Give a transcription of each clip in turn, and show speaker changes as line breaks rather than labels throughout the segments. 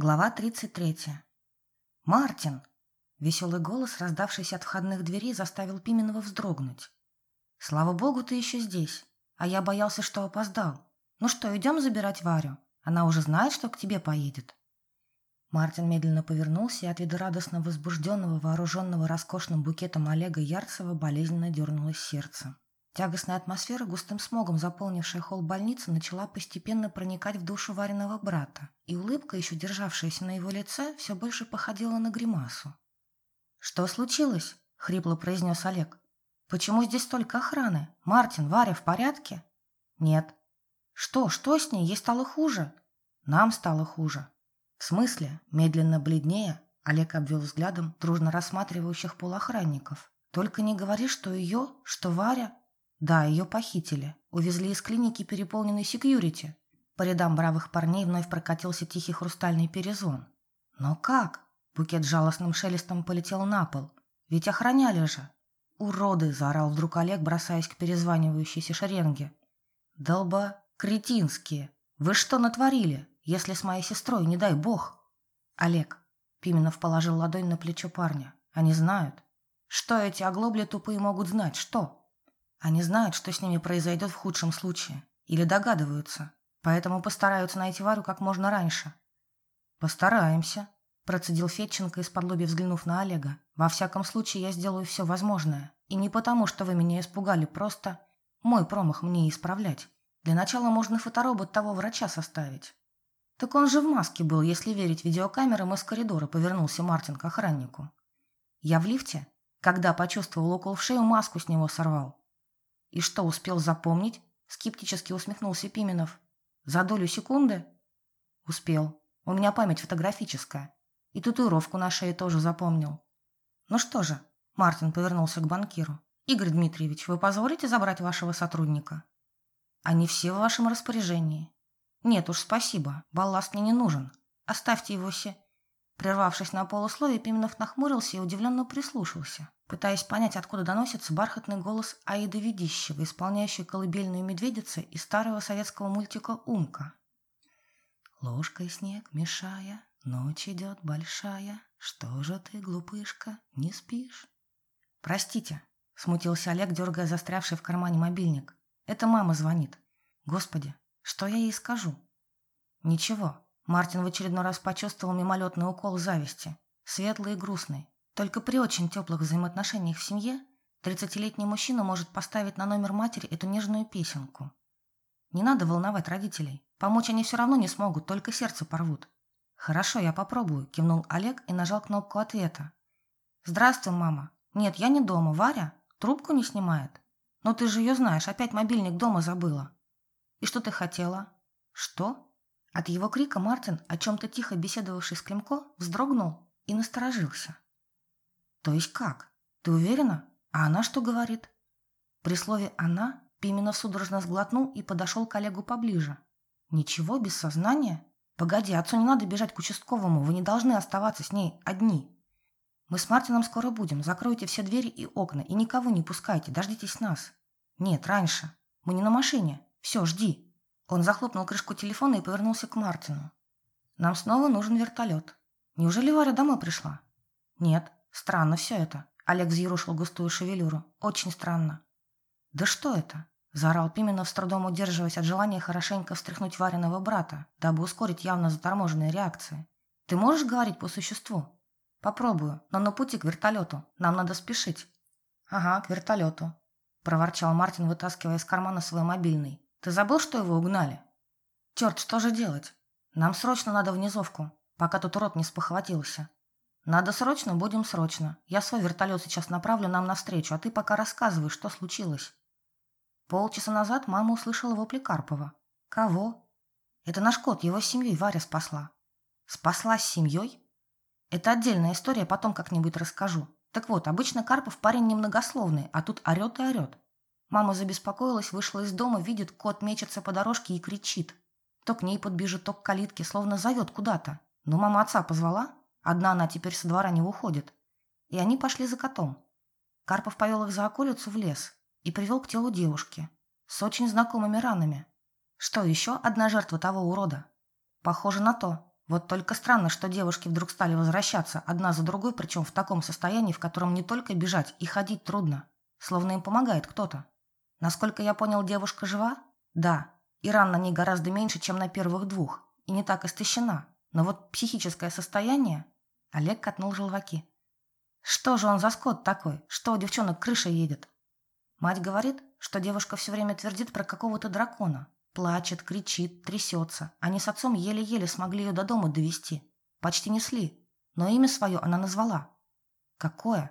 Глава 33. «Мартин!» Веселый голос, раздавшийся от входных дверей, заставил Пименова вздрогнуть. «Слава богу, ты еще здесь. А я боялся, что опоздал. Ну что, идем забирать Варю? Она уже знает, что к тебе поедет». Мартин медленно повернулся и от вида радостно возбужденного, вооруженного роскошным букетом Олега Ярцева болезненно дернулось сердце. Тягостная атмосфера, густым смогом заполнившая холл больницы, начала постепенно проникать в душу Вариного брата, и улыбка, еще державшаяся на его лице, все больше походила на гримасу. «Что случилось?» — хрипло произнес Олег. «Почему здесь столько охраны? Мартин, Варя в порядке?» «Нет». «Что? Что с ней? Ей стало хуже?» «Нам стало хуже». «В смысле?» Медленно бледнее, Олег обвел взглядом дружно рассматривающих полуохранников. «Только не говори, что ее, что Варя...» Да, ее похитили. Увезли из клиники переполненной секьюрити. По рядам бравых парней вновь прокатился тихий хрустальный перезвон. Но как? Букет жалостным шелестом полетел на пол. Ведь охраняли же. «Уроды!» – заорал вдруг Олег, бросаясь к перезванивающейся шеренге. «Долба кретинские! Вы что натворили, если с моей сестрой, не дай бог?» «Олег!» – Пименов положил ладонь на плечо парня. «Они знают. Что эти оглобли тупые могут знать? Что?» Они знают, что с ними произойдет в худшем случае. Или догадываются. Поэтому постараются найти Варю как можно раньше. «Постараемся», – процедил Федченко, из-под лоби взглянув на Олега. «Во всяком случае, я сделаю все возможное. И не потому, что вы меня испугали, просто мой промах мне исправлять. Для начала можно фоторобот того врача составить». «Так он же в маске был, если верить видеокамерам из коридора», – повернулся Мартин к охраннику. «Я в лифте, когда почувствовал укол в шею, маску с него сорвал. «И что, успел запомнить?» – скептически усмехнулся Пименов. «За долю секунды?» «Успел. У меня память фотографическая. И татуировку на шее тоже запомнил». «Ну что же?» – Мартин повернулся к банкиру. «Игорь Дмитриевич, вы позволите забрать вашего сотрудника?» «Они все в вашем распоряжении». «Нет уж, спасибо. Балласт мне не нужен. Оставьте его се...» Прервавшись на полусловие, Пименов нахмурился и удивленно прислушался пытаясь понять, откуда доносится бархатный голос Аиды Ведищева, исполняющей колыбельную медведицы из старого советского мультика «Умка». Ложкой снег мешая, ночь идет большая, что же ты, глупышка, не спишь? Простите, смутился Олег, дергая застрявший в кармане мобильник. Это мама звонит. Господи, что я ей скажу? Ничего. Мартин в очередной раз почувствовал мимолетный укол зависти, светлый и грустный, только при очень теплых взаимоотношениях в семье 30-летний мужчина может поставить на номер матери эту нежную песенку. Не надо волновать родителей. Помочь они все равно не смогут, только сердце порвут. «Хорошо, я попробую», – кивнул Олег и нажал кнопку ответа. «Здравствуй, мама. Нет, я не дома. Варя? Трубку не снимает? Ну ты же ее знаешь, опять мобильник дома забыла. И что ты хотела?» «Что?» От его крика Мартин, о чем-то тихо беседовавший с Климко, вздрогнул и насторожился. То есть как? Ты уверена? А она что говорит? При слове «она» Пименов судорожно сглотнул и подошел к коллегу поближе. Ничего, без сознания? Погоди, отцу не надо бежать к участковому, вы не должны оставаться с ней одни. Мы с Мартином скоро будем, закройте все двери и окна и никого не пускайте, дождитесь нас. Нет, раньше. Мы не на машине. Все, жди. Он захлопнул крышку телефона и повернулся к Мартину. Нам снова нужен вертолет. Неужели Варя домой пришла? Нет. Странно все это. Олег взъерушил густую шевелюру. Очень странно. Да что это? Заорал Пименов, с трудом удерживаясь от желания хорошенько встряхнуть Вариного брата, дабы ускорить явно заторможенные реакции. «Ты можешь говорить по существу?» «Попробую, но на пути к вертолету. Нам надо спешить». «Ага, к вертолету», – проворчал Мартин, вытаскивая из кармана свой мобильный. «Ты забыл, что его угнали?» «Черт, что же делать? Нам срочно надо в низовку, пока тут урод не спохватился. «Надо срочно, будем срочно. Я свой вертолет сейчас направлю нам навстречу, а ты пока рассказывай, что случилось». Полчаса назад мама услышала вопли Карпова. «Кого?» «Это наш кот, его с семьей Варя спасла». «Спасла с семьей?» «Это отдельная история, потом как-нибудь расскажу. Так вот, обычно Карпов парень немногословный, а тут орет и орет. Мама забеспокоилась, вышла из дома, видит, кот мечется по дорожке и кричит. То к ней подбежит, то к калитке, словно зовет куда-то. Но мама отца позвала, Одна она теперь со двора не уходит. И они пошли за котом. Карпов повел их за околицу в лес и привел к телу девушки с очень знакомыми ранами. Что еще одна жертва того урода? Похоже на то. Вот только странно, что девушки вдруг стали возвращаться одна за другой, причем в таком состоянии, в котором не только бежать и ходить трудно, словно им помогает кто-то. Насколько я понял, девушка жива? Да, и ран на ней гораздо меньше, чем на первых двух, и не так истощена. Но вот психическое состояние... Олег катнул желваки. Что же он за скот такой? Что у девчонок крыша едет? Мать говорит, что девушка все время твердит про какого-то дракона, Плачет, кричит, трясется. Они с отцом еле-еле смогли ее до дома довести. Почти несли. Но имя свое она назвала. Какое?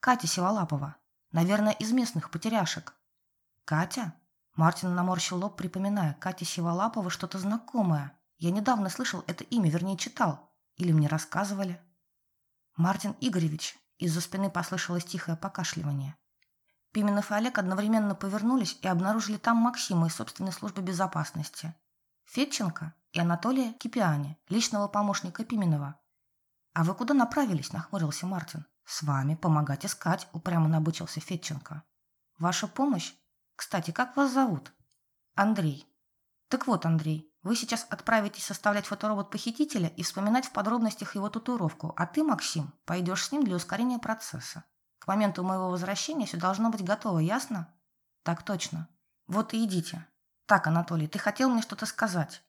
Катя Сиволапова. Наверное, из местных потеряшек. Катя? Мартин наморщил лоб, припоминая. Катя Сиволапова что-то знакомое. Я недавно слышал это имя, вернее, читал. Или мне рассказывали. Мартин Игоревич. Из-за спины послышалось тихое покашливание. Пименов и Олег одновременно повернулись и обнаружили там Максима из собственной службы безопасности, Федченко и Анатолия Кипиани, личного помощника Пименова. «А вы куда направились?» – нахмурился Мартин. «С вами помогать искать», – упрямо набычился Федченко. «Ваша помощь? Кстати, как вас зовут?» «Андрей». «Так вот, Андрей, вы сейчас отправитесь составлять фоторобот похитителя и вспоминать в подробностях его татуировку, а ты, Максим, пойдешь с ним для ускорения процесса. К моменту моего возвращения все должно быть готово, ясно? Так точно. Вот и идите. Так, Анатолий, ты хотел мне что-то сказать?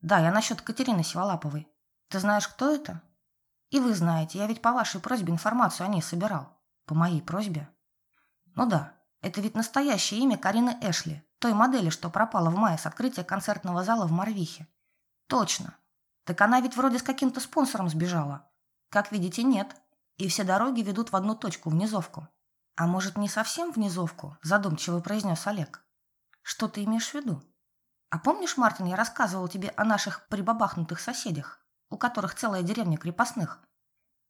Да, я насчет Катерины Сиволаповой. Ты знаешь, кто это? И вы знаете, я ведь по вашей просьбе информацию о ней собирал. По моей просьбе? Ну да, это ведь настоящее имя Карины Эшли, той модели, что пропала в мае с открытия концертного зала в Марвихе. Точно. Так она ведь вроде с каким-то спонсором сбежала. Как видите, нет и все дороги ведут в одну точку, в низовку. А может, не совсем в низовку, задумчиво произнес Олег. Что ты имеешь в виду? А помнишь, Мартин, я рассказывал тебе о наших прибабахнутых соседях, у которых целая деревня крепостных?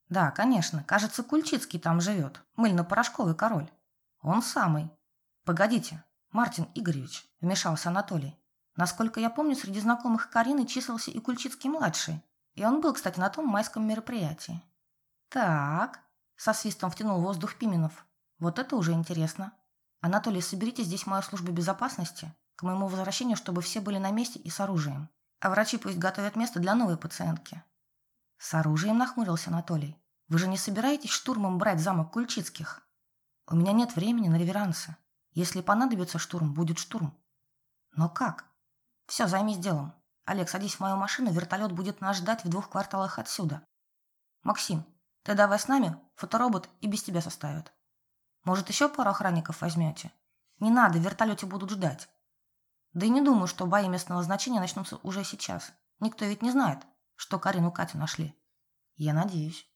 Да, конечно, кажется, Кульчицкий там живет, мыльно-порошковый король. Он самый. Погодите, Мартин Игоревич, вмешался Анатолий. Насколько я помню, среди знакомых Карины числился и Кульчицкий-младший. И он был, кстати, на том майском мероприятии. «Так», — со свистом втянул воздух Пименов. «Вот это уже интересно. Анатолий, соберите здесь мою службу безопасности к моему возвращению, чтобы все были на месте и с оружием. А врачи пусть готовят место для новой пациентки». «С оружием?» – нахмурился Анатолий. «Вы же не собираетесь штурмом брать замок Кульчицких?» «У меня нет времени на реверансы. Если понадобится штурм, будет штурм». «Но как?» «Все, займись делом. Олег, садись в мою машину, вертолет будет нас ждать в двух кварталах отсюда. Максим, ты давай с нами, фоторобот и без тебя составят. Может, еще пару охранников возьмете? Не надо, в вертолете будут ждать. Да и не думаю, что бои местного значения начнутся уже сейчас. Никто ведь не знает, что Карину Катю нашли. Я надеюсь.